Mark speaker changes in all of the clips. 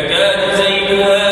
Speaker 1: بيوت أذن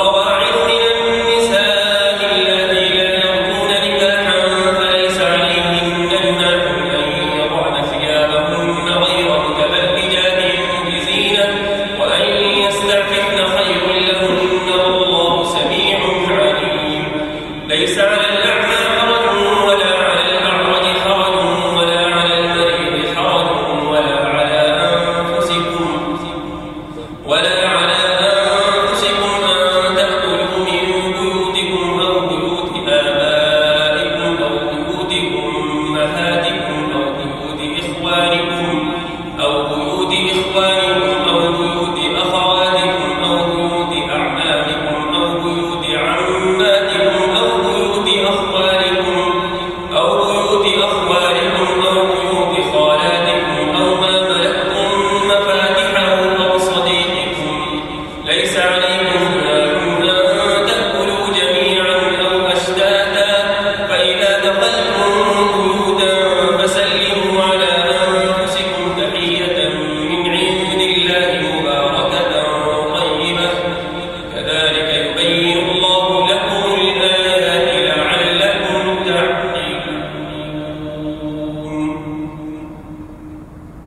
Speaker 1: বাবা